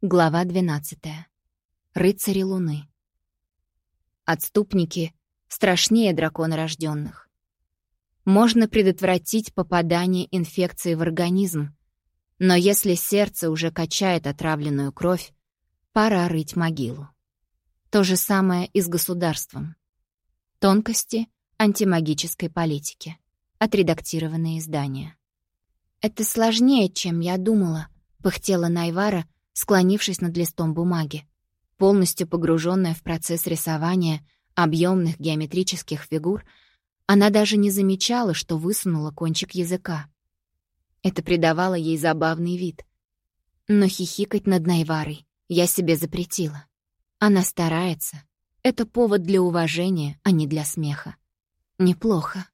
Глава 12. Рыцари Луны. Отступники страшнее дракона рожденных. Можно предотвратить попадание инфекции в организм, но если сердце уже качает отравленную кровь, пора рыть могилу. То же самое и с государством. Тонкости антимагической политики. Отредактированные издания. «Это сложнее, чем я думала», — пыхтела Найвара — склонившись над листом бумаги, полностью погруженная в процесс рисования объемных геометрических фигур, она даже не замечала, что высунула кончик языка. Это придавало ей забавный вид. Но хихикать над Найварой я себе запретила. Она старается. Это повод для уважения, а не для смеха. Неплохо.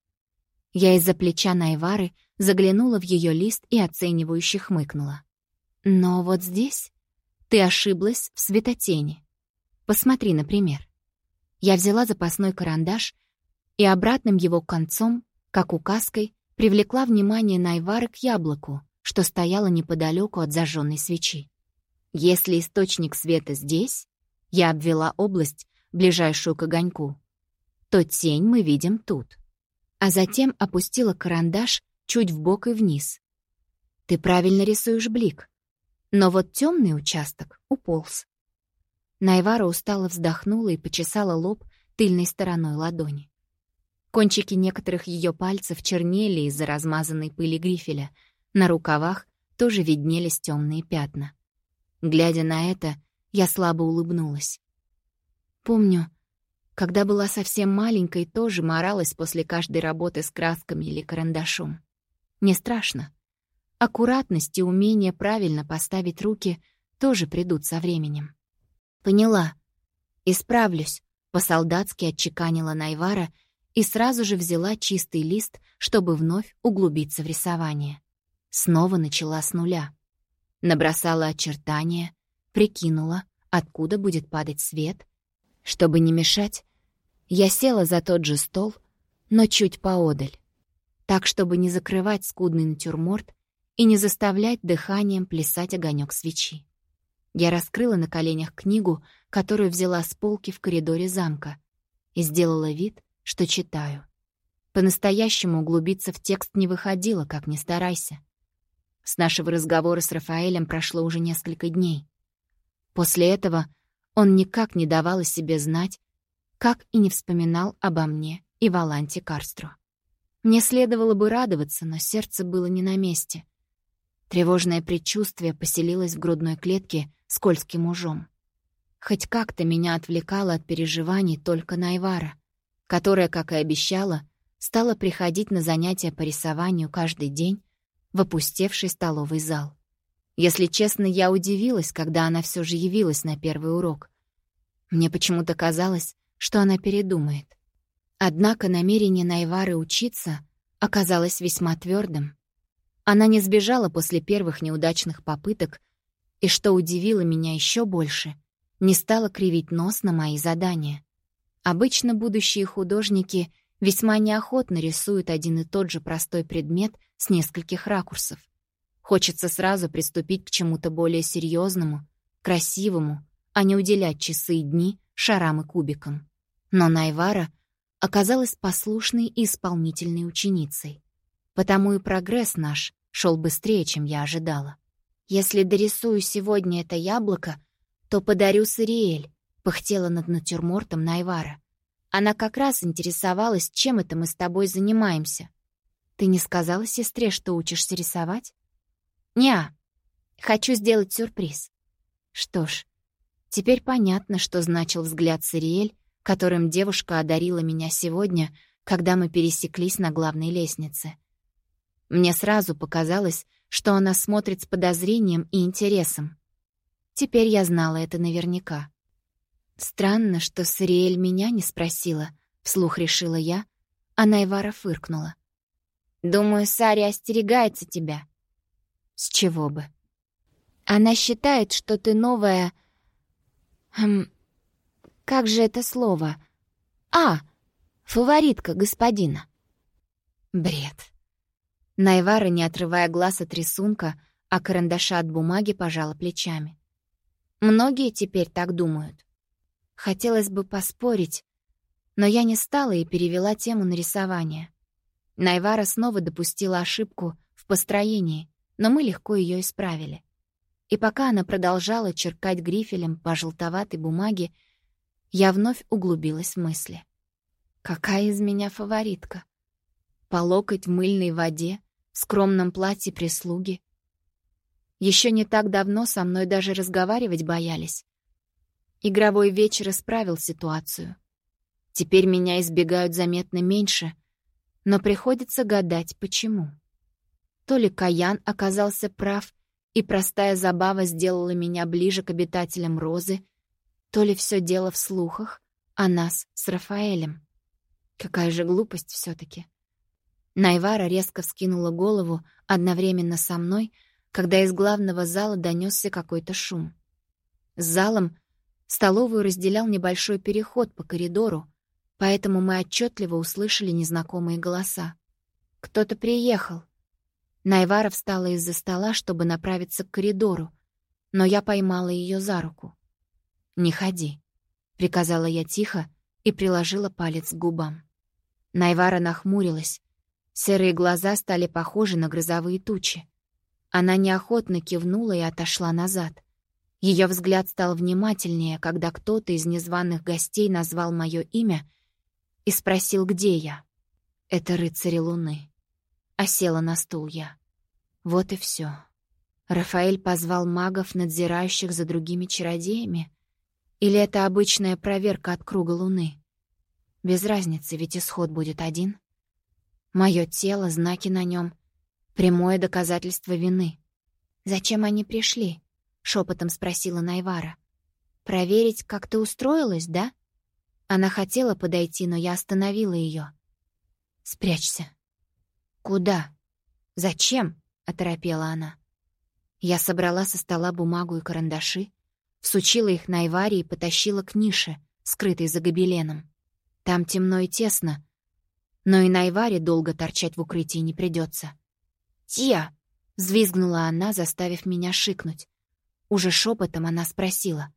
Я из-за плеча Найвары заглянула в ее лист и оценивающе хмыкнула. Но вот здесь ты ошиблась в светотени. Посмотри, например. Я взяла запасной карандаш и обратным его концом, как указкой, привлекла внимание Найвары к яблоку, что стояло неподалеку от зажженной свечи. Если источник света здесь, я обвела область, ближайшую к огоньку, то тень мы видим тут. А затем опустила карандаш чуть вбок и вниз. Ты правильно рисуешь блик. Но вот темный участок уполз. Найвара устало вздохнула и почесала лоб тыльной стороной ладони. Кончики некоторых ее пальцев чернели из-за размазанной пыли грифеля. На рукавах тоже виднелись темные пятна. Глядя на это, я слабо улыбнулась. Помню, когда была совсем маленькой, тоже моралась после каждой работы с красками или карандашом. Не страшно. Аккуратность и умение правильно поставить руки тоже придут со временем. Поняла. Исправлюсь. По-солдатски отчеканила Найвара и сразу же взяла чистый лист, чтобы вновь углубиться в рисование. Снова начала с нуля. Набросала очертания, прикинула, откуда будет падать свет. Чтобы не мешать, я села за тот же стол, но чуть поодаль. Так, чтобы не закрывать скудный натюрморт и не заставлять дыханием плясать огонек свечи. Я раскрыла на коленях книгу, которую взяла с полки в коридоре замка, и сделала вид, что читаю. По-настоящему углубиться в текст не выходило, как ни старайся. С нашего разговора с Рафаэлем прошло уже несколько дней. После этого он никак не давал о себе знать, как и не вспоминал обо мне и Валанте Карстру. Мне следовало бы радоваться, но сердце было не на месте — Тревожное предчувствие поселилось в грудной клетке скользким ужом. Хоть как-то меня отвлекало от переживаний только Найвара, которая, как и обещала, стала приходить на занятия по рисованию каждый день в опустевший столовый зал. Если честно, я удивилась, когда она все же явилась на первый урок. Мне почему-то казалось, что она передумает. Однако намерение Найвары учиться оказалось весьма твердым. Она не сбежала после первых неудачных попыток, и, что удивило меня еще больше, не стала кривить нос на мои задания. Обычно будущие художники весьма неохотно рисуют один и тот же простой предмет с нескольких ракурсов. Хочется сразу приступить к чему-то более серьезному, красивому, а не уделять часы и дни шарам и кубикам. Но Найвара оказалась послушной и исполнительной ученицей. Потому и прогресс наш шел быстрее, чем я ожидала. «Если дорисую сегодня это яблоко, то подарю Сариэль», — пыхтела над натюрмортом Найвара. Она как раз интересовалась, чем это мы с тобой занимаемся. Ты не сказала сестре, что учишься рисовать? Неа. Хочу сделать сюрприз. Что ж, теперь понятно, что значил взгляд Сариэль, которым девушка одарила меня сегодня, когда мы пересеклись на главной лестнице. Мне сразу показалось, что она смотрит с подозрением и интересом. Теперь я знала это наверняка. Странно, что Сариэль меня не спросила, вслух решила я, а Найвара фыркнула. «Думаю, Сари остерегается тебя». «С чего бы?» «Она считает, что ты новая...» «Хм... Как же это слово?» «А, фаворитка господина». Бред. Найвара, не отрывая глаз от рисунка, а карандаша от бумаги, пожала плечами. Многие теперь так думают. Хотелось бы поспорить, но я не стала и перевела тему на рисование. Найвара снова допустила ошибку в построении, но мы легко ее исправили. И пока она продолжала черкать грифелем по желтоватой бумаге, я вновь углубилась в мысли. Какая из меня фаворитка? По локоть в мыльной воде, в скромном платье прислуги. Еще не так давно со мной даже разговаривать боялись. Игровой вечер исправил ситуацию. Теперь меня избегают заметно меньше, но приходится гадать, почему. То ли Каян оказался прав, и простая забава сделала меня ближе к обитателям Розы, то ли все дело в слухах о нас с Рафаэлем. Какая же глупость все таки Найвара резко вскинула голову одновременно со мной, когда из главного зала донесся какой-то шум. С залом столовую разделял небольшой переход по коридору, поэтому мы отчетливо услышали незнакомые голоса. «Кто-то приехал», Найвара встала из-за стола, чтобы направиться к коридору, но я поймала ее за руку. «Не ходи», — приказала я тихо и приложила палец к губам. Найвара нахмурилась. Серые глаза стали похожи на грозовые тучи. Она неохотно кивнула и отошла назад. Ее взгляд стал внимательнее, когда кто-то из незваных гостей назвал мое имя и спросил, где я. «Это рыцари Луны». А села на стул я. Вот и все. Рафаэль позвал магов, надзирающих за другими чародеями? Или это обычная проверка от круга Луны? Без разницы, ведь исход будет один. Мое тело, знаки на нем, прямое доказательство вины. «Зачем они пришли?» — шепотом спросила Найвара. «Проверить, как ты устроилась, да?» Она хотела подойти, но я остановила ее. «Спрячься». «Куда? Зачем?» — оторопела она. Я собрала со стола бумагу и карандаши, всучила их на Айваре и потащила к нише, скрытой за гобеленом. Там темно и тесно, но и на Айваре долго торчать в укрытии не придется. «Тия!» — взвизгнула она, заставив меня шикнуть. Уже шепотом она спросила.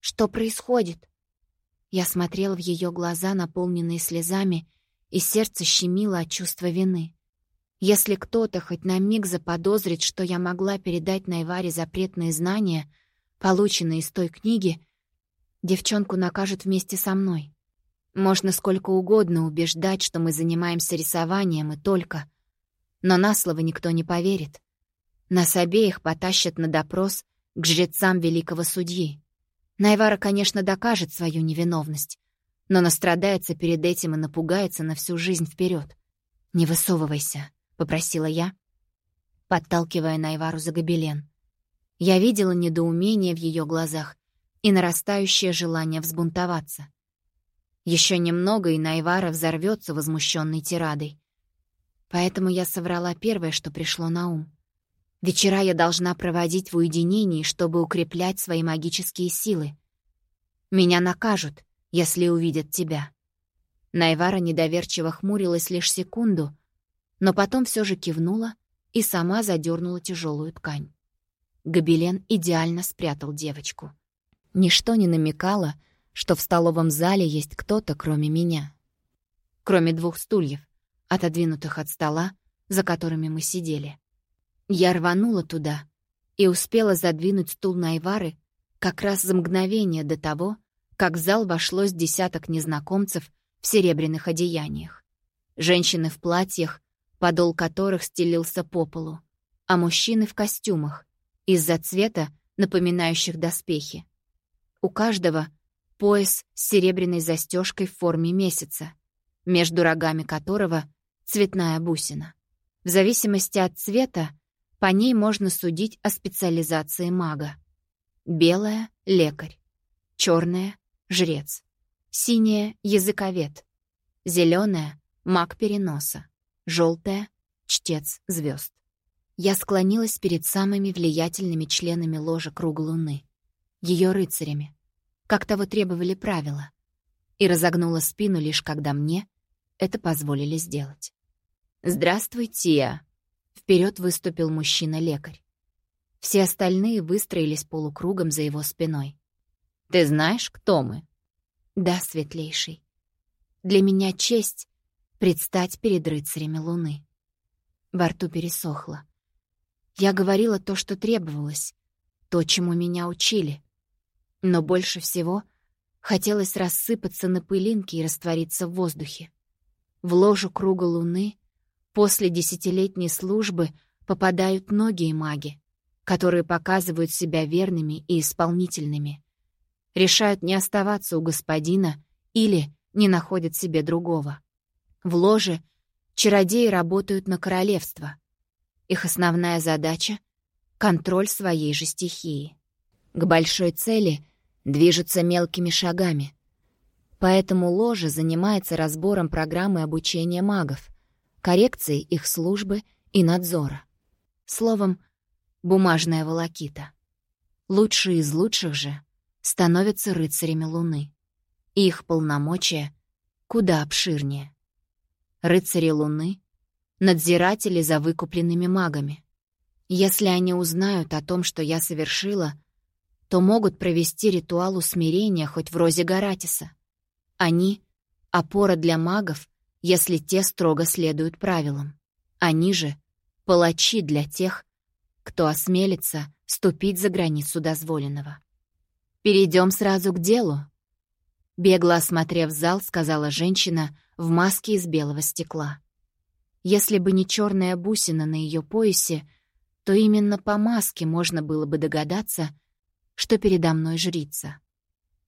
«Что происходит?» Я смотрела в ее глаза, наполненные слезами, и сердце щемило от чувства вины. Если кто-то хоть на миг заподозрит, что я могла передать Найваре запретные знания, полученные из той книги, девчонку накажут вместе со мной. Можно сколько угодно убеждать, что мы занимаемся рисованием и только. Но на слово никто не поверит. Нас обеих потащат на допрос к жрецам великого судьи. Найвара, конечно, докажет свою невиновность, но настрадается перед этим и напугается на всю жизнь вперед. Не высовывайся. — попросила я, подталкивая Найвару за гобелен. Я видела недоумение в ее глазах и нарастающее желание взбунтоваться. Еще немного, и Найвара взорвется возмущенной тирадой. Поэтому я соврала первое, что пришло на ум. Вечера я должна проводить в уединении, чтобы укреплять свои магические силы. Меня накажут, если увидят тебя. Найвара недоверчиво хмурилась лишь секунду, но потом все же кивнула и сама задернула тяжелую ткань. Гобелен идеально спрятал девочку. Ничто не намекало, что в столовом зале есть кто-то, кроме меня. Кроме двух стульев, отодвинутых от стола, за которыми мы сидели. Я рванула туда и успела задвинуть стул Найвары как раз за мгновение до того, как в зал вошло с десяток незнакомцев в серебряных одеяниях. Женщины в платьях подол которых стелился по полу, а мужчины в костюмах, из-за цвета, напоминающих доспехи. У каждого пояс с серебряной застежкой в форме месяца, между рогами которого цветная бусина. В зависимости от цвета по ней можно судить о специализации мага. Белая — лекарь, черная — жрец, синяя — языковед, зеленая — маг переноса, Желтая — чтец звезд. Я склонилась перед самыми влиятельными членами ложа Круг Луны, ее рыцарями, как того требовали правила, и разогнула спину лишь когда мне это позволили сделать. «Здравствуй, Тия!» — вперед выступил мужчина-лекарь. Все остальные выстроились полукругом за его спиной. «Ты знаешь, кто мы?» «Да, светлейший. Для меня честь предстать перед рыцарями Луны». Во рту пересохло. Я говорила то, что требовалось, то, чему меня учили. Но больше всего хотелось рассыпаться на пылинки и раствориться в воздухе. В ложу круга Луны после десятилетней службы попадают многие маги, которые показывают себя верными и исполнительными, решают не оставаться у господина или не находят себе другого. В ложе чародеи работают на королевство. Их основная задача — контроль своей же стихии. К большой цели движутся мелкими шагами. Поэтому ложа занимается разбором программы обучения магов, коррекцией их службы и надзора. Словом, бумажная волокита. Лучшие из лучших же становятся рыцарями Луны. Их полномочия куда обширнее. Рыцари Луны — надзиратели за выкупленными магами. Если они узнают о том, что я совершила, то могут провести ритуал усмирения хоть в розе Гаратиса. Они — опора для магов, если те строго следуют правилам. Они же — палачи для тех, кто осмелится ступить за границу дозволенного. «Перейдем сразу к делу», — бегло осмотрев зал, сказала женщина в маске из белого стекла. Если бы не черная бусина на ее поясе, то именно по маске можно было бы догадаться, что передо мной жрица.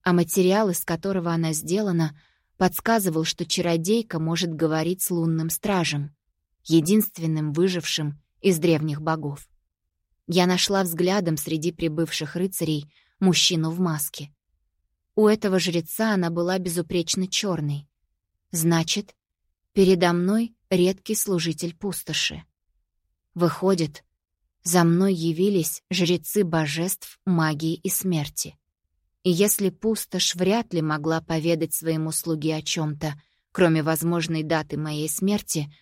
А материал, из которого она сделана, подсказывал, что чародейка может говорить с лунным стражем, единственным выжившим из древних богов. Я нашла взглядом среди прибывших рыцарей мужчину в маске. У этого жреца она была безупречно черной. Значит, передо мной редкий служитель пустоши. Выходит, за мной явились жрецы божеств магии и смерти. И если пустошь вряд ли могла поведать своему слуге о чем то кроме возможной даты моей смерти,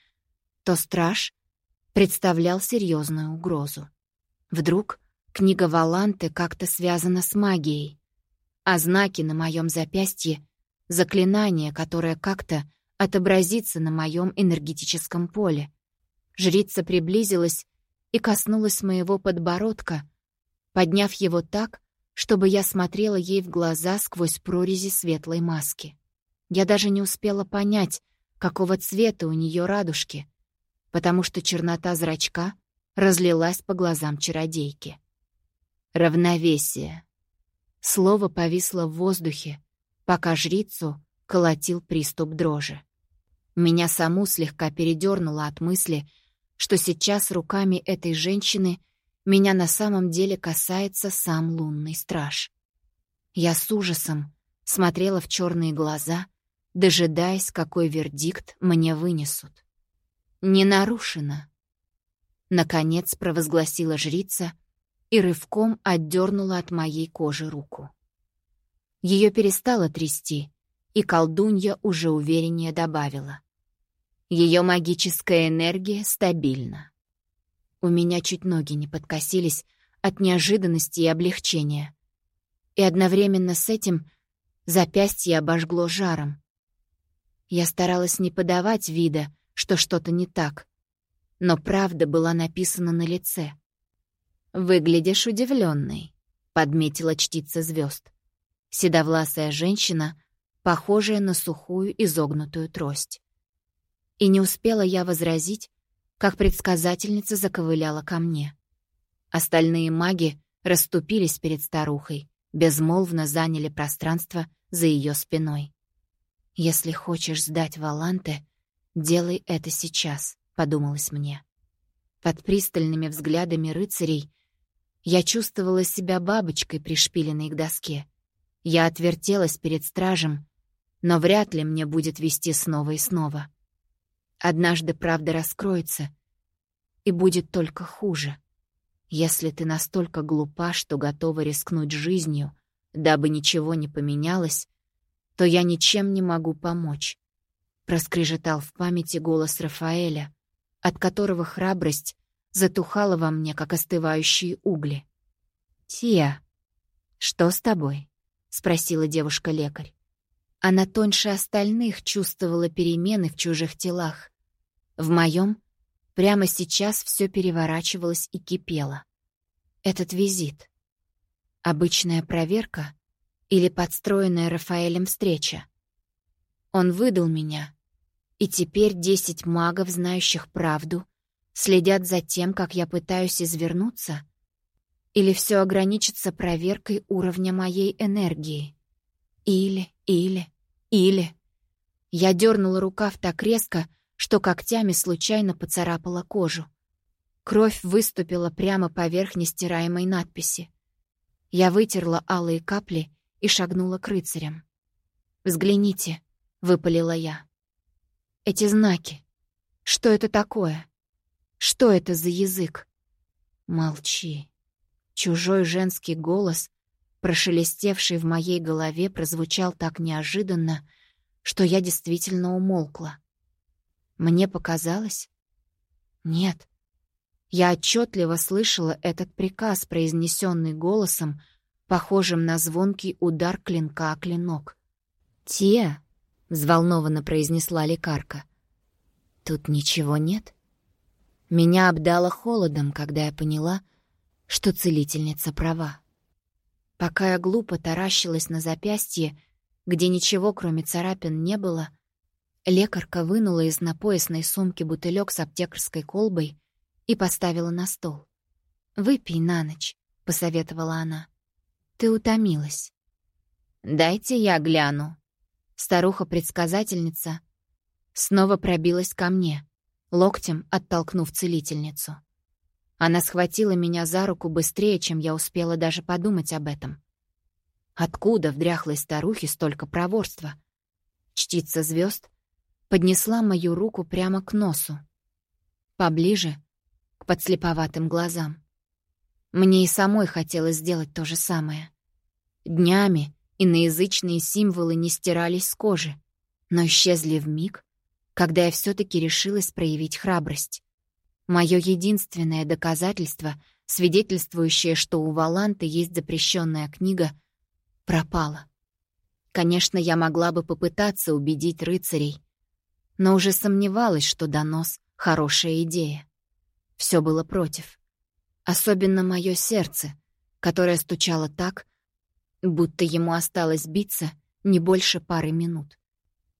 то страж представлял серьезную угрозу. Вдруг книга Валанты как-то связана с магией, а знаки на моем запястье — заклинание, которое как-то отобразится на моем энергетическом поле. Жрица приблизилась и коснулась моего подбородка, подняв его так, чтобы я смотрела ей в глаза сквозь прорези светлой маски. Я даже не успела понять, какого цвета у нее радужки, потому что чернота зрачка — разлилась по глазам чародейки. Равновесие. Слово повисло в воздухе, пока жрицу колотил приступ дрожи. Меня саму слегка передернуло от мысли, что сейчас руками этой женщины меня на самом деле касается сам лунный страж. Я с ужасом смотрела в черные глаза, дожидаясь, какой вердикт мне вынесут. Не нарушено. Наконец провозгласила жрица и рывком отдернула от моей кожи руку. Ее перестало трясти, и колдунья уже увереннее добавила. Ее магическая энергия стабильна. У меня чуть ноги не подкосились от неожиданности и облегчения. И одновременно с этим запястье обожгло жаром. Я старалась не подавать вида, что что-то не так, но правда была написана на лице. «Выглядишь удивленной», — подметила чтица звезд. Седовласая женщина, похожая на сухую изогнутую трость. И не успела я возразить, как предсказательница заковыляла ко мне. Остальные маги расступились перед старухой, безмолвно заняли пространство за ее спиной. «Если хочешь сдать Валанте, делай это сейчас», подумалось мне. Под пристальными взглядами рыцарей я чувствовала себя бабочкой, пришпиленной к доске. Я отвертелась перед стражем, но вряд ли мне будет вести снова и снова. Однажды правда раскроется, и будет только хуже. Если ты настолько глупа, что готова рискнуть жизнью, дабы ничего не поменялось, то я ничем не могу помочь. Проскрежетал в памяти голос Рафаэля, от которого храбрость затухало во мне, как остывающие угли. «Тия, что с тобой?» — спросила девушка-лекарь. Она тоньше остальных чувствовала перемены в чужих телах. В моем прямо сейчас все переворачивалось и кипело. Этот визит. Обычная проверка или подстроенная Рафаэлем встреча? Он выдал меня, и теперь десять магов, знающих правду, следят за тем, как я пытаюсь извернуться? Или все ограничится проверкой уровня моей энергии? Или, или, или... Я дернула рукав так резко, что когтями случайно поцарапала кожу. Кровь выступила прямо поверх нестираемой надписи. Я вытерла алые капли и шагнула к рыцарям. «Взгляните», — выпалила я. «Эти знаки. Что это такое? Что это за язык?» «Молчи». Чужой женский голос, прошелестевший в моей голове, прозвучал так неожиданно, что я действительно умолкла. Мне показалось? Нет. Я отчетливо слышала этот приказ, произнесенный голосом, похожим на звонкий удар клинка о клинок. «Тия», — взволнованно произнесла лекарка, — «тут ничего нет?» Меня обдало холодом, когда я поняла, что целительница права. Пока я глупо таращилась на запястье, где ничего, кроме царапин, не было, Лекарка вынула из напоясной сумки бутылек с аптекарской колбой и поставила на стол. «Выпей на ночь», — посоветовала она. «Ты утомилась». «Дайте я гляну». Старуха-предсказательница снова пробилась ко мне, локтем оттолкнув целительницу. Она схватила меня за руку быстрее, чем я успела даже подумать об этом. Откуда в дряхлой старухе столько проворства? Чтица звезд поднесла мою руку прямо к носу. Поближе, к подслеповатым глазам. Мне и самой хотелось сделать то же самое. Днями иноязычные символы не стирались с кожи, но исчезли в миг, когда я все таки решилась проявить храбрость. Мое единственное доказательство, свидетельствующее, что у Валанты есть запрещенная книга, пропало. Конечно, я могла бы попытаться убедить рыцарей, но уже сомневалась, что донос — хорошая идея. Все было против. Особенно мое сердце, которое стучало так, будто ему осталось биться не больше пары минут.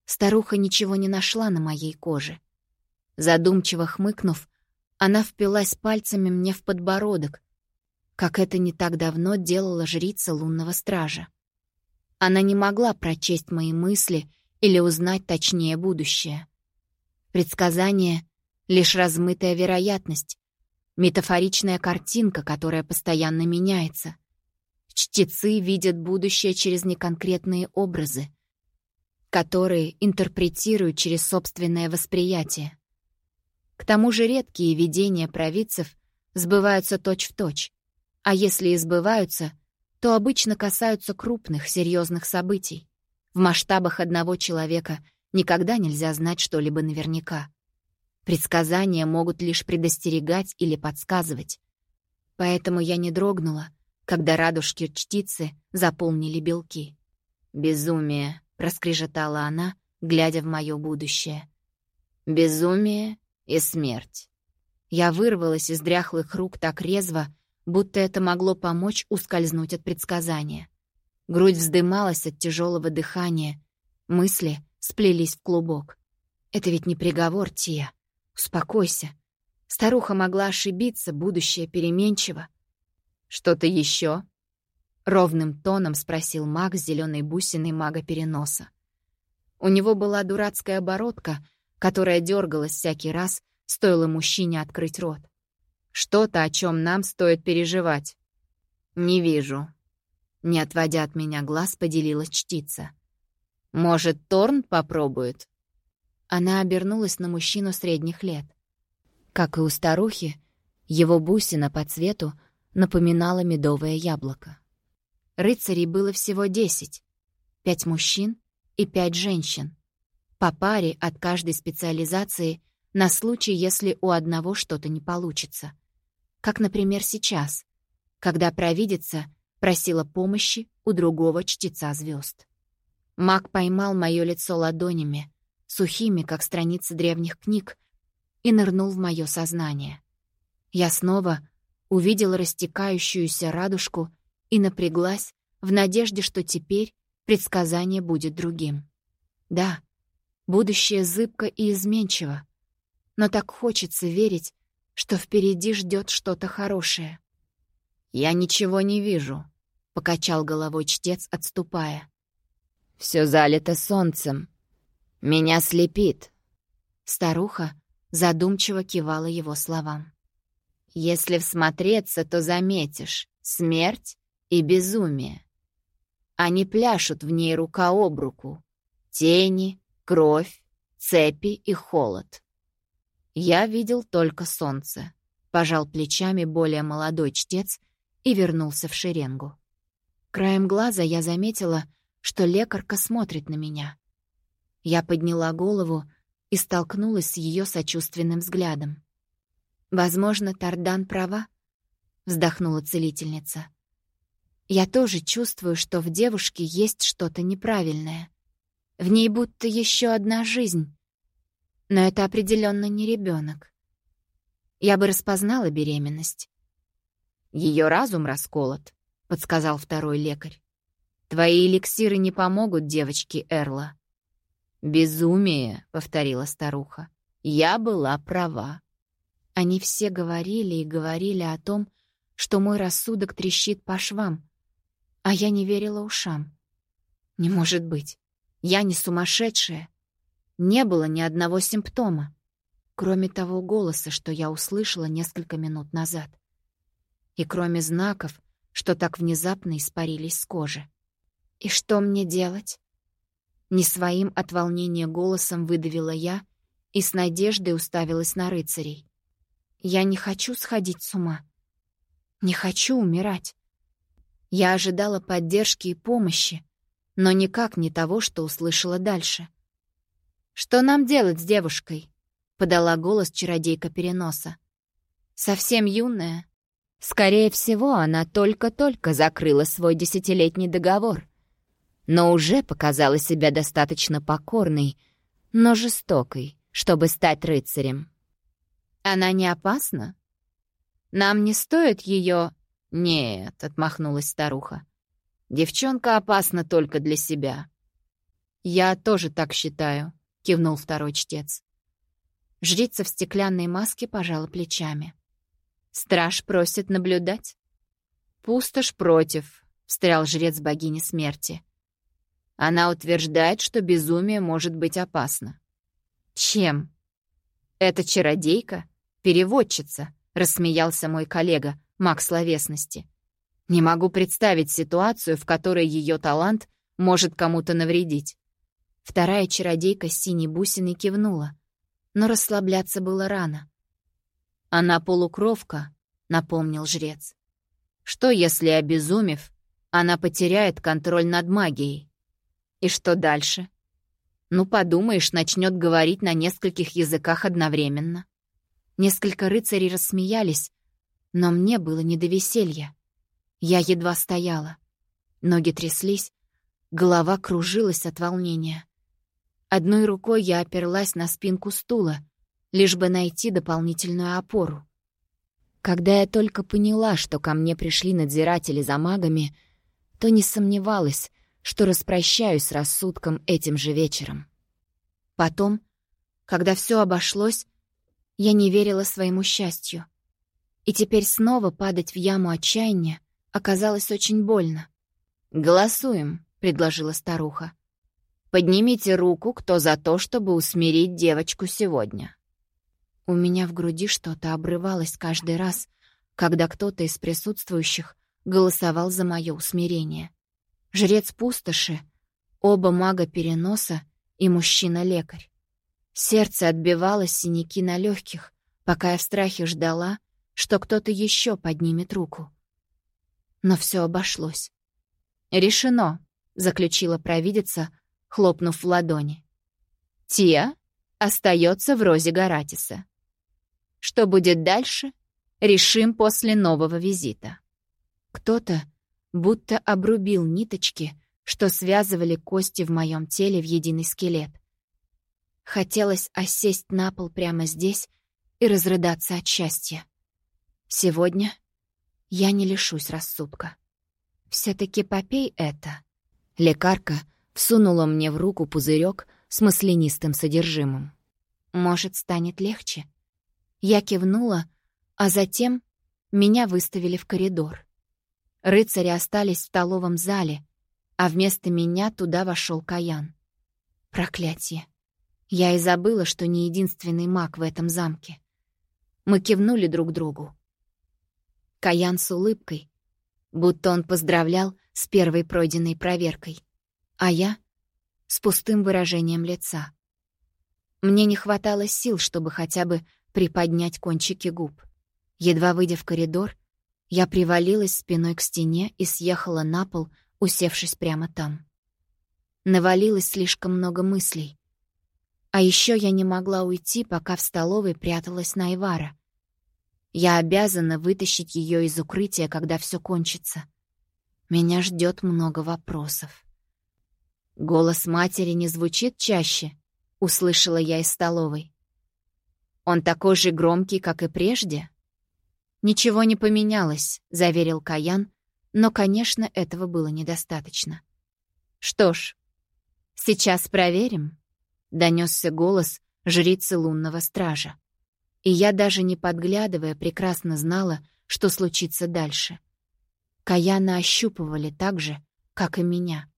Старуха ничего не нашла на моей коже. Задумчиво хмыкнув, она впилась пальцами мне в подбородок, как это не так давно делала жрица лунного стража. Она не могла прочесть мои мысли или узнать точнее будущее. Предсказание — лишь размытая вероятность, метафоричная картинка, которая постоянно меняется. Чтецы видят будущее через неконкретные образы, которые интерпретируют через собственное восприятие. К тому же редкие видения провидцев сбываются точь-в-точь, точь, а если и сбываются, то обычно касаются крупных, серьезных событий. В масштабах одного человека никогда нельзя знать что-либо наверняка. Предсказания могут лишь предостерегать или подсказывать. Поэтому я не дрогнула, когда радужки чтицы заполнили белки. «Безумие», — проскрежетала она, глядя в мое будущее. «Безумие и смерть». Я вырвалась из дряхлых рук так резво, будто это могло помочь ускользнуть от предсказания. Грудь вздымалась от тяжелого дыхания, мысли сплелись в клубок. «Это ведь не приговор, Тия. Успокойся. Старуха могла ошибиться, будущее переменчиво». «Что-то еще?» Ровным тоном спросил маг с зеленой бусиной мага переноса. У него была дурацкая оборотка, которая дергалась всякий раз, стоило мужчине открыть рот. Что-то, о чем нам стоит переживать. «Не вижу», не отводя от меня глаз, поделилась чтица. «Может, Торн попробует?» Она обернулась на мужчину средних лет. Как и у старухи, его бусина по цвету напоминала медовое яблоко. Рыцарей было всего десять. Пять мужчин и пять женщин. По паре от каждой специализации на случай, если у одного что-то не получится. Как, например, сейчас, когда провидица просила помощи у другого чтеца звезд. Маг поймал мое лицо ладонями, сухими, как страницы древних книг, и нырнул в мое сознание. Я снова увидела растекающуюся радужку и напряглась в надежде, что теперь предсказание будет другим. Да, будущее зыбко и изменчиво, но так хочется верить, что впереди ждет что-то хорошее. «Я ничего не вижу», — покачал головой чтец, отступая. Все залито солнцем. Меня слепит». Старуха задумчиво кивала его словам. «Если всмотреться, то заметишь смерть и безумие. Они пляшут в ней рука об руку. Тени, кровь, цепи и холод. Я видел только солнце. Пожал плечами более молодой чтец и вернулся в шеренгу. Краем глаза я заметила, что лекарка смотрит на меня. Я подняла голову и столкнулась с ее сочувственным взглядом. «Возможно, Тардан права», — вздохнула целительница. «Я тоже чувствую, что в девушке есть что-то неправильное. В ней будто еще одна жизнь. Но это определенно не ребенок. Я бы распознала беременность». Ее разум расколот», — подсказал второй лекарь. Твои эликсиры не помогут девочке Эрла». «Безумие», — повторила старуха. «Я была права». Они все говорили и говорили о том, что мой рассудок трещит по швам, а я не верила ушам. Не может быть. Я не сумасшедшая. Не было ни одного симптома, кроме того голоса, что я услышала несколько минут назад. И кроме знаков, что так внезапно испарились с кожи. «И что мне делать?» Не своим от волнения голосом выдавила я и с надеждой уставилась на рыцарей. «Я не хочу сходить с ума. Не хочу умирать. Я ожидала поддержки и помощи, но никак не того, что услышала дальше. «Что нам делать с девушкой?» — подала голос чародейка переноса. «Совсем юная. Скорее всего, она только-только закрыла свой десятилетний договор но уже показала себя достаточно покорной, но жестокой, чтобы стать рыцарем. Она не опасна? Нам не стоит ее... Нет, отмахнулась старуха. Девчонка опасна только для себя. Я тоже так считаю, кивнул второй чтец. Жрица в стеклянной маске пожала плечами. Страж просит наблюдать. Пустошь против, встрял жрец богини смерти. Она утверждает, что безумие может быть опасно. Чем? Это чародейка? Переводчица, рассмеялся мой коллега, маг словесности. Не могу представить ситуацию, в которой ее талант может кому-то навредить. Вторая чародейка с синей бусиной кивнула, но расслабляться было рано. «Она полукровка», — напомнил жрец. «Что, если, обезумев, она потеряет контроль над магией?» И что дальше? Ну, подумаешь, начнет говорить на нескольких языках одновременно. Несколько рыцарей рассмеялись, но мне было не до веселья. Я едва стояла. Ноги тряслись, голова кружилась от волнения. Одной рукой я оперлась на спинку стула, лишь бы найти дополнительную опору. Когда я только поняла, что ко мне пришли надзиратели за магами, то не сомневалась, что распрощаюсь с рассудком этим же вечером. Потом, когда все обошлось, я не верила своему счастью. И теперь снова падать в яму отчаяния оказалось очень больно. «Голосуем», — предложила старуха. «Поднимите руку, кто за то, чтобы усмирить девочку сегодня». У меня в груди что-то обрывалось каждый раз, когда кто-то из присутствующих голосовал за мое усмирение жрец пустоши, оба мага переноса и мужчина-лекарь. Сердце отбивало синяки на легких, пока я в страхе ждала, что кто-то еще поднимет руку. Но все обошлось. «Решено», — заключила провидица, хлопнув в ладони. «Тия остается в розе Гаратиса. Что будет дальше, Решим после нового визита. Кто-то будто обрубил ниточки, что связывали кости в моем теле в единый скелет. Хотелось осесть на пол прямо здесь и разрыдаться от счастья. Сегодня я не лишусь рассудка. все таки попей это. Лекарка всунула мне в руку пузырек с маслянистым содержимым. Может, станет легче? Я кивнула, а затем меня выставили в коридор. Рыцари остались в столовом зале, а вместо меня туда вошел Каян. Проклятие. Я и забыла, что не единственный маг в этом замке. Мы кивнули друг другу. Каян с улыбкой, будто он поздравлял с первой пройденной проверкой, а я — с пустым выражением лица. Мне не хватало сил, чтобы хотя бы приподнять кончики губ. Едва выйдя в коридор, я привалилась спиной к стене и съехала на пол, усевшись прямо там. Навалилось слишком много мыслей. А еще я не могла уйти, пока в столовой пряталась Найвара. Я обязана вытащить ее из укрытия, когда все кончится. Меня ждет много вопросов. Голос матери не звучит чаще —— услышала я из столовой. «Он такой же громкий, как и прежде?» «Ничего не поменялось», — заверил Каян, но, конечно, этого было недостаточно. «Что ж, сейчас проверим», — донесся голос жрицы лунного стража. И я, даже не подглядывая, прекрасно знала, что случится дальше. Каяна ощупывали так же, как и меня.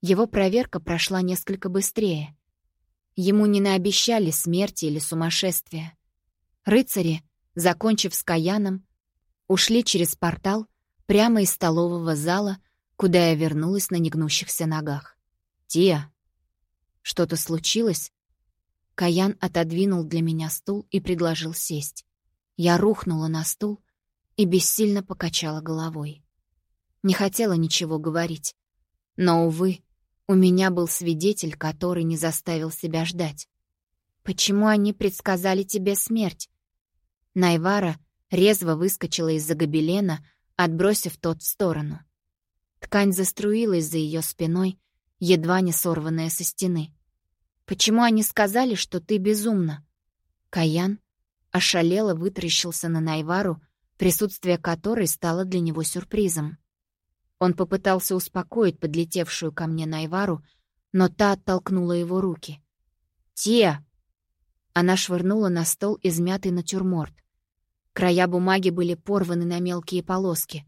Его проверка прошла несколько быстрее — Ему не наобещали смерти или сумасшествия. Рыцари, закончив с Каяном, ушли через портал прямо из столового зала, куда я вернулась на негнущихся ногах. «Тия!» «Что-то случилось?» Каян отодвинул для меня стул и предложил сесть. Я рухнула на стул и бессильно покачала головой. Не хотела ничего говорить. Но, увы, у меня был свидетель, который не заставил себя ждать. «Почему они предсказали тебе смерть?» Найвара резво выскочила из-за гобелена, отбросив тот в сторону. Ткань заструилась за ее спиной, едва не сорванная со стены. «Почему они сказали, что ты безумна?» Каян ошалело вытаращился на Найвару, присутствие которой стало для него сюрпризом. Он попытался успокоить подлетевшую ко мне Найвару, но та оттолкнула его руки. «Тия!» Она швырнула на стол измятый натюрморт. Края бумаги были порваны на мелкие полоски.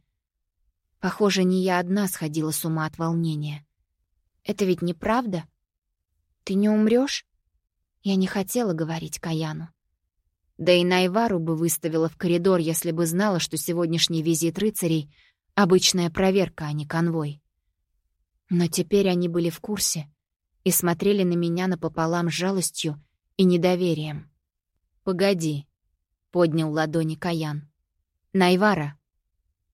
Похоже, не я одна сходила с ума от волнения. «Это ведь неправда? Ты не умрёшь?» Я не хотела говорить Каяну. Да и Найвару бы выставила в коридор, если бы знала, что сегодняшний визит рыцарей Обычная проверка, а не конвой. Но теперь они были в курсе и смотрели на меня напополам с жалостью и недоверием. «Погоди», — поднял ладони Каян. «Найвара,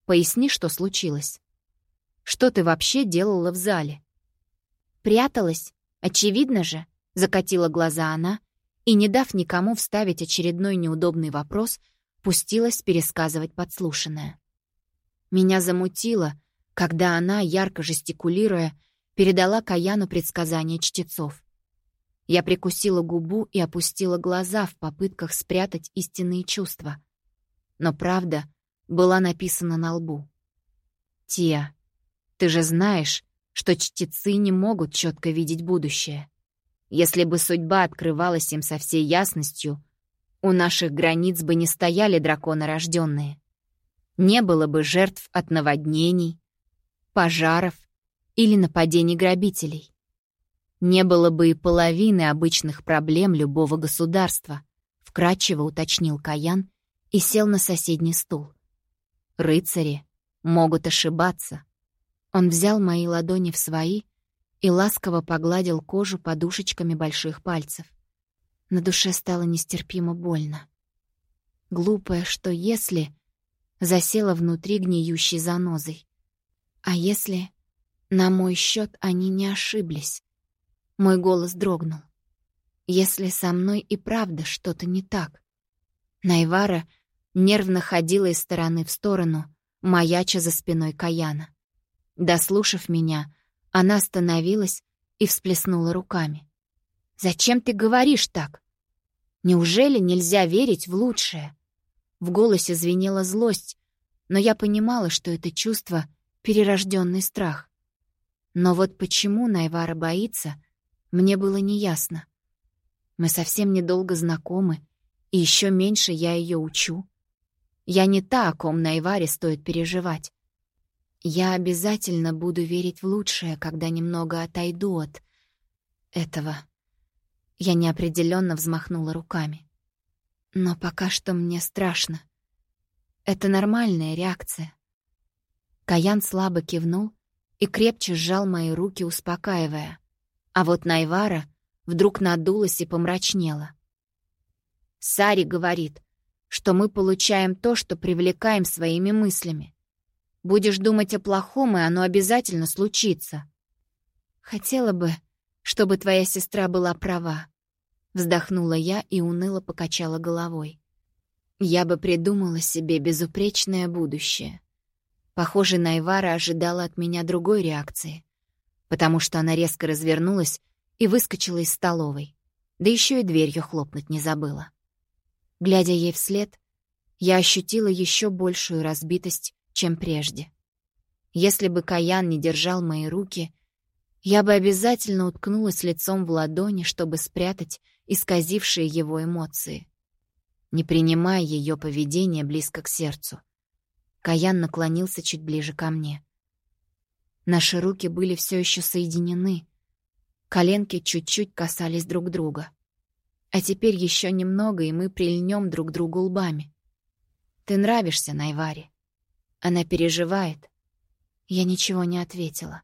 поясни, что случилось. Что ты вообще делала в зале?» «Пряталась, очевидно же», — закатила глаза она и, не дав никому вставить очередной неудобный вопрос, пустилась пересказывать подслушанное. Меня замутило, когда она, ярко жестикулируя, передала Каяну предсказания чтецов. Я прикусила губу и опустила глаза в попытках спрятать истинные чувства. Но правда была написана на лбу. «Тия, ты же знаешь, что чтецы не могут четко видеть будущее. Если бы судьба открывалась им со всей ясностью, у наших границ бы не стояли драконы рожденные не было бы жертв от наводнений, пожаров или нападений грабителей. Не было бы и половины обычных проблем любого государства, вкратчиво уточнил Каян и сел на соседний стул. Рыцари могут ошибаться. Он взял мои ладони в свои и ласково погладил кожу подушечками больших пальцев. На душе стало нестерпимо больно. Глупое, что если засела внутри гниющей занозой. А если на мой счет они не ошиблись? Мой голос дрогнул. Если со мной и правда что-то не так? Найвара нервно ходила из стороны в сторону, маяча за спиной Каяна. Дослушав меня, она остановилась и всплеснула руками. «Зачем ты говоришь так? Неужели нельзя верить в лучшее?» В голосе звенела злость, но я понимала, что это чувство — перерожденный страх. Но вот почему Найвара боится, мне было неясно. Мы совсем недолго знакомы, и еще меньше я ее учу. Я не та, о ком Найваре стоит переживать. Я обязательно буду верить в лучшее, когда немного отойду от этого. Я неопределенно взмахнула руками. Но пока что мне страшно. Это нормальная реакция. Каян слабо кивнул и крепче сжал мои руки, успокаивая. А вот Найвара вдруг надулась и помрачнела. Сари говорит, что мы получаем то, что привлекаем своими мыслями. Будешь думать о плохом, и оно обязательно случится. Хотела бы, чтобы твоя сестра была права. Вздохнула я и уныло покачала головой. Я бы придумала себе безупречное будущее. Похоже, Найвара ожидала от меня другой реакции, потому что она резко развернулась и выскочила из столовой, да еще и дверью хлопнуть не забыла. Глядя ей вслед, я ощутила еще большую разбитость, чем прежде. Если бы Каян не держал мои руки, я бы обязательно уткнулась лицом в ладони, чтобы спрятать исказившие его эмоции. Не принимая ее поведение близко к сердцу. Каян наклонился чуть ближе ко мне. Наши руки были все еще соединены. Коленки чуть-чуть касались друг друга. А теперь еще немного, и мы прильнем друг другу лбами. Ты нравишься Найваре. Она переживает. Я ничего не ответила.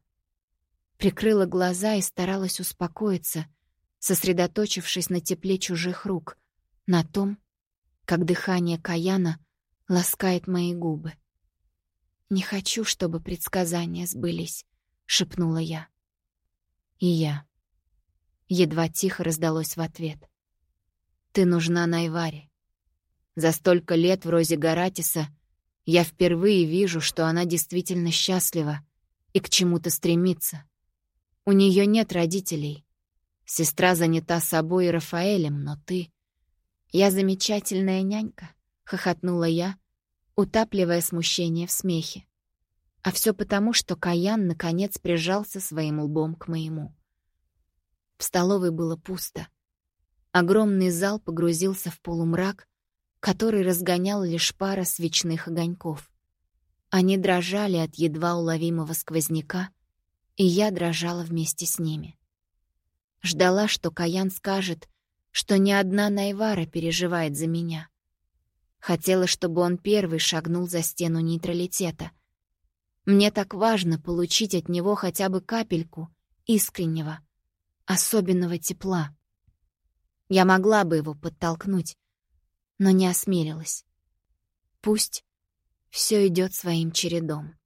Прикрыла глаза и старалась успокоиться, сосредоточившись на тепле чужих рук, на том, как дыхание Каяна ласкает мои губы. «Не хочу, чтобы предсказания сбылись», — шепнула я. И я. Едва тихо раздалось в ответ. Ты нужна Найваре. За столько лет в Розе Гаратиса я впервые вижу, что она действительно счастлива и к чему-то стремится. У нее нет родителей. Сестра занята собой и Рафаэлем, но ты... Я замечательная нянька, — хохотнула я, утапливая смущение в смехе. А все потому, что Каян наконец прижался своим лбом к моему. В столовой было пусто. Огромный зал погрузился в полумрак, который разгонял лишь пара свечных огоньков. Они дрожали от едва уловимого сквозняка, и я дрожала вместе с ними. Ждала, что Каян скажет, что ни одна Найвара переживает за меня. Хотела, чтобы он первый шагнул за стену нейтралитета. Мне так важно получить от него хотя бы капельку искреннего, особенного тепла. Я могла бы его подтолкнуть, но не осмелилась. Пусть все идет своим чередом.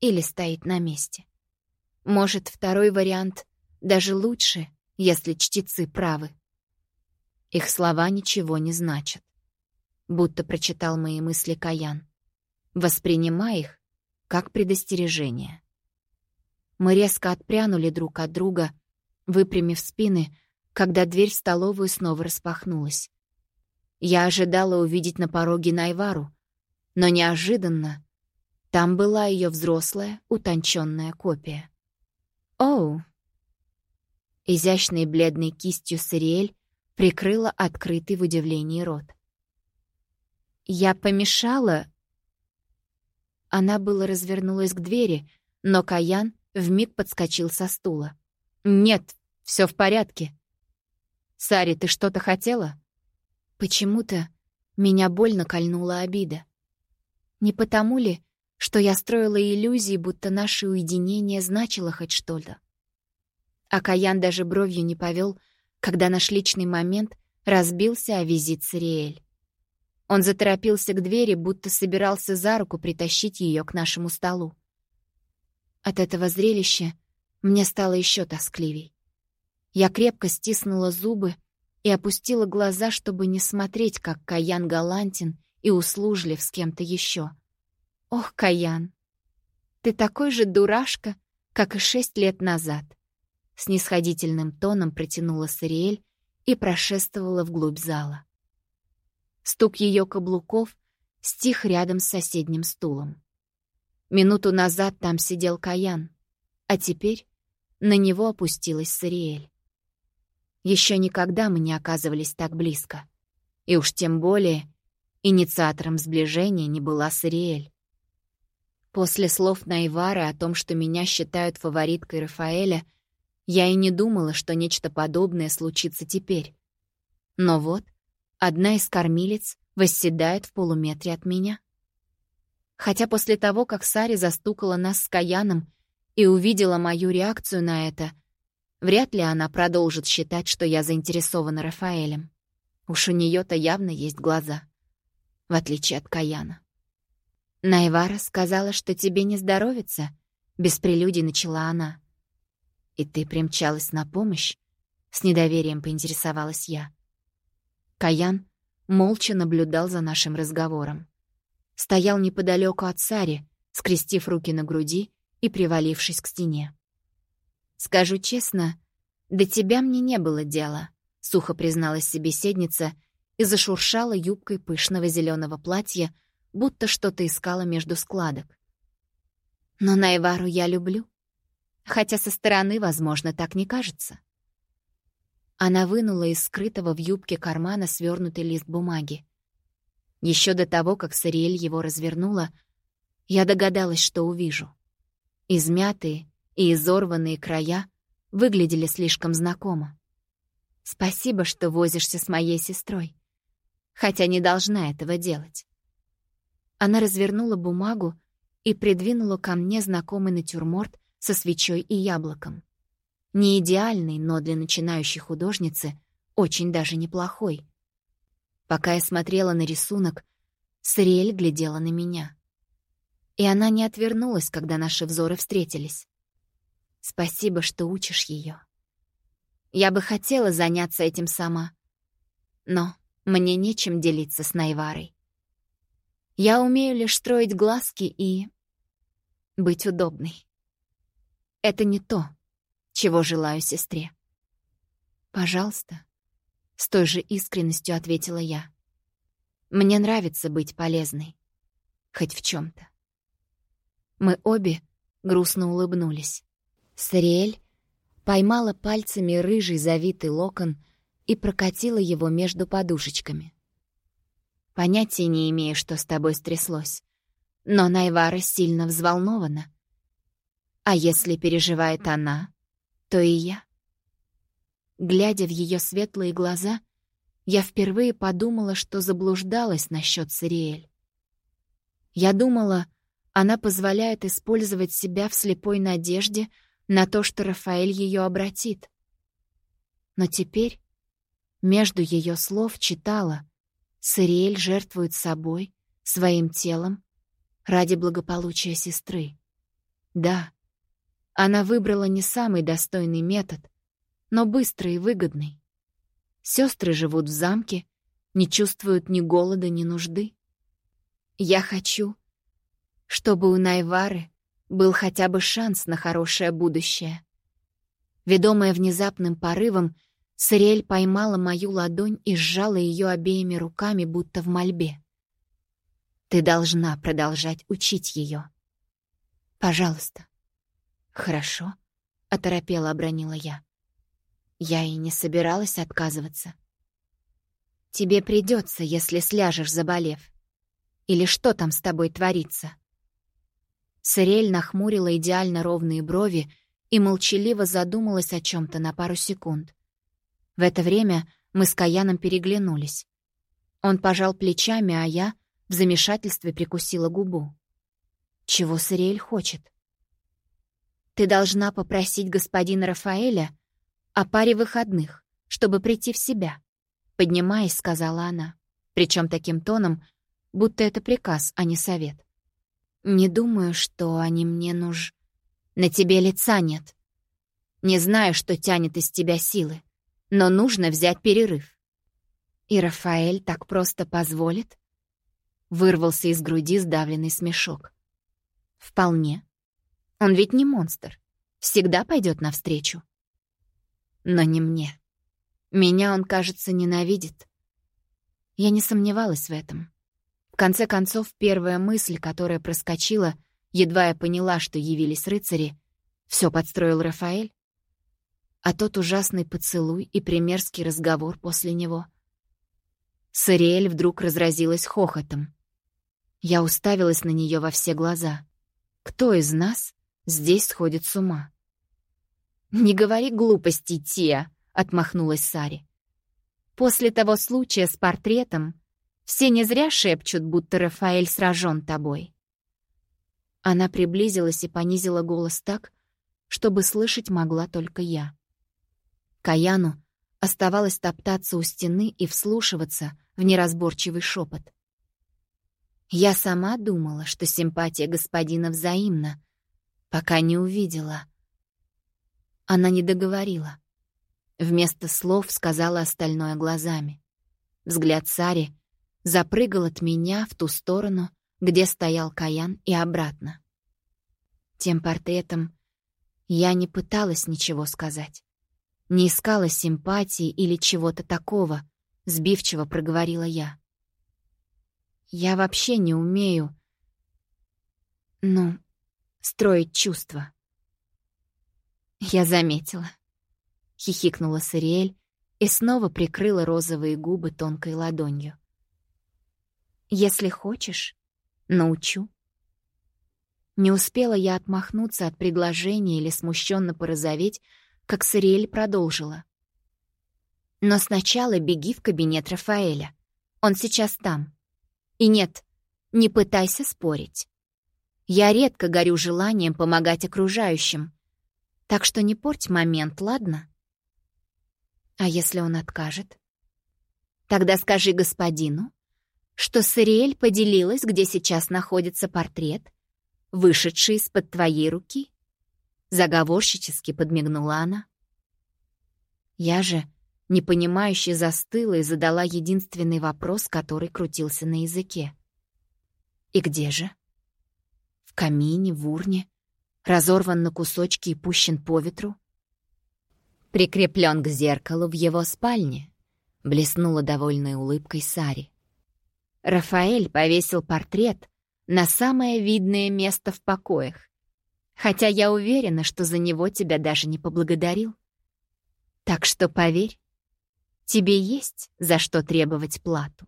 Или стоит на месте. Может, второй вариант даже лучше, если чтецы правы. Их слова ничего не значат. Будто прочитал мои мысли Каян. Воспринимай их как предостережение. Мы резко отпрянули друг от друга, выпрямив спины, когда дверь в столовую снова распахнулась. Я ожидала увидеть на пороге Найвару, но неожиданно там была ее взрослая, утонченная копия. «Оу!» Изящной бледной кистью Сариэль прикрыла открытый в удивлении рот. «Я помешала?» Она было развернулась к двери, но Каян вмиг подскочил со стула. «Нет, все в порядке. «Сари, ты что-то хотела?» Почему-то меня больно кольнула обида. Не потому ли, что я строила иллюзии, будто наше уединение значило хоть что-то? А Каян даже бровью не повел, когда наш личный момент разбился о визит Сириэль. Он заторопился к двери, будто собирался за руку притащить ее к нашему столу. От этого зрелища мне стало еще тоскливей. Я крепко стиснула зубы и опустила глаза, чтобы не смотреть, как Каян галантен и услужлив с кем-то еще. Ох, Каян, ты такой же дурашка, как и шесть лет назад. Снисходительным тоном протянула Сариэль и прошествовала вглубь зала. Стук ее каблуков стих рядом с соседним стулом. Минуту назад там сидел Каян, а теперь на него опустилась Сариэль. Еще никогда мы не оказывались так близко. И уж тем более инициатором сближения не была Сариэль. После слов Найвары о том, что меня считают фавориткой Рафаэля, я и не думала, что нечто подобное случится теперь. Но вот одна из кормилец восседает в полуметре от меня. Хотя после того, как Сари застукала нас с Каяном и увидела мою реакцию на это — Вряд ли она продолжит считать, что я заинтересована Рафаэлем. Уж у нее то явно есть глаза. В отличие от Каяна. «Найвара сказала, что тебе не здоровится», — без прелюдий начала она. «И ты примчалась на помощь?» — с недоверием поинтересовалась я. Каян молча наблюдал за нашим разговором. Стоял неподалеку от Сари, скрестив руки на груди и привалившись к стене. «Скажу честно, до тебя мне не было дела», — сухо призналась собеседница и зашуршала юбкой пышного зеленого платья, будто что-то искала между складок. «Но Найвару я люблю, хотя со стороны, возможно, так не кажется». Она вынула из скрытого в юбке кармана свернутый лист бумаги. Еще до того, как Сариэль его развернула, я догадалась, что увижу. Измятые, и изорванные края выглядели слишком знакомо. «Спасибо, что возишься с моей сестрой, хотя не должна этого делать». Она развернула бумагу и придвинула ко мне знакомый натюрморт со свечой и яблоком. Не идеальный, но для начинающей художницы очень даже неплохой. Пока я смотрела на рисунок, Сариэль глядела на меня. И она не отвернулась, когда наши взоры встретились. Спасибо, что учишь ее. Я бы хотела заняться этим сама, но мне нечем делиться с Найварой. Я умею лишь строить глазки и... быть удобной. Это не то, чего желаю сестре. «Пожалуйста», — с той же искренностью ответила я. «Мне нравится быть полезной, хоть в чем то Мы обе грустно улыбнулись. Сариэль поймала пальцами рыжий завитый локон и прокатила его между подушечками. Понятия не имею, что с тобой стряслось, но Найвара сильно взволнована. А если переживает она, то и я. Глядя в ее светлые глаза, я впервые подумала, что заблуждалась насчет Сариэль. Я думала, она позволяет использовать себя в слепой надежде — на то, что Рафаэль ее обратит. Но теперь между ее слов читала «Сириэль жертвует собой, своим телом, ради благополучия сестры». Да, она выбрала не самый достойный метод, но быстрый и выгодный. Сестры живут в замке, не чувствуют ни голода, ни нужды. Я хочу, чтобы у Найвары был хотя бы шанс на хорошее будущее. Ведомая внезапным порывом, Сариэль поймала мою ладонь и сжала ее обеими руками, будто в мольбе. «Ты должна продолжать учить ее. Пожалуйста». «Хорошо», — оторопела обронила я. Я и не собиралась отказываться. «Тебе придется, если сляжешь, заболев. Или что там с тобой творится?» Сырель нахмурила идеально ровные брови и молчаливо задумалась о чем то на пару секунд. В это время мы с Каяном переглянулись. Он пожал плечами, а я в замешательстве прикусила губу. Чего Сырель хочет? «Ты должна попросить господина Рафаэля о паре выходных, чтобы прийти в себя», — поднимаясь, сказала она, причем таким тоном, будто это приказ, а не совет. Не думаю, что они мне нуж... На тебе лица нет. Не знаю, что тянет из тебя силы, но нужно взять перерыв. И Рафаэль так просто позволит? Вырвался из груди сдавленный смешок. Вполне. Он ведь не монстр. Всегда пойдет навстречу. Но не мне. Меня он, кажется, ненавидит. Я не сомневалась в этом. Конце концов, первая мысль, которая проскочила, едва я поняла, что явились рыцари, все подстроил Рафаэль. А тот ужасный поцелуй и примерский разговор после него. Сариэль вдруг разразилась хохотом. Я уставилась на нее во все глаза. Кто из нас здесь сходит с ума? «Не говори глупостей, Тия», — отмахнулась Сари. «После того случая с портретом все не зря шепчут, будто Рафаэль сражен тобой». Она приблизилась и понизила голос так, чтобы слышать могла только я. Каяну оставалось топтаться у стены и вслушиваться в неразборчивый шепот. Я сама думала, что симпатия господина взаимна, пока не увидела — она не договорила. Вместо слов сказала остальное глазами. Взгляд Сари запрыгал от меня в ту сторону, где стоял Каян, и обратно. Тем портретом я не пыталась ничего сказать. Не искала симпатии или чего-то такого, сбивчиво проговорила я. Я вообще не умею, ну, строить чувства. «Я заметила», — хихикнула Сариэль и снова прикрыла розовые губы тонкой ладонью. «Если хочешь, научу». Не успела я отмахнуться от предложения или смущенно порозоветь, как Сариэль продолжила. «Но сначала беги в кабинет Рафаэля. Он сейчас там. И нет, не пытайся спорить. Я редко горю желанием помогать окружающим, так что не порть момент, ладно? А если он откажет? Тогда скажи господину, что Сариэль поделилась, где сейчас находится портрет, вышедший из-под твоей руки. Заговорщически подмигнула она. Я же, непонимающе застыла и задала единственный вопрос, который крутился на языке. «И где же?» «В камине, в урне, разорван на кусочки и пущен по ветру. Прикреплен к зеркалу в его спальне, блеснула довольной улыбкой Сари. Рафаэль повесил портрет на самое видное место в покоях, хотя я уверена, что за него тебя даже не поблагодарил. Так что поверь, тебе есть за что требовать плату.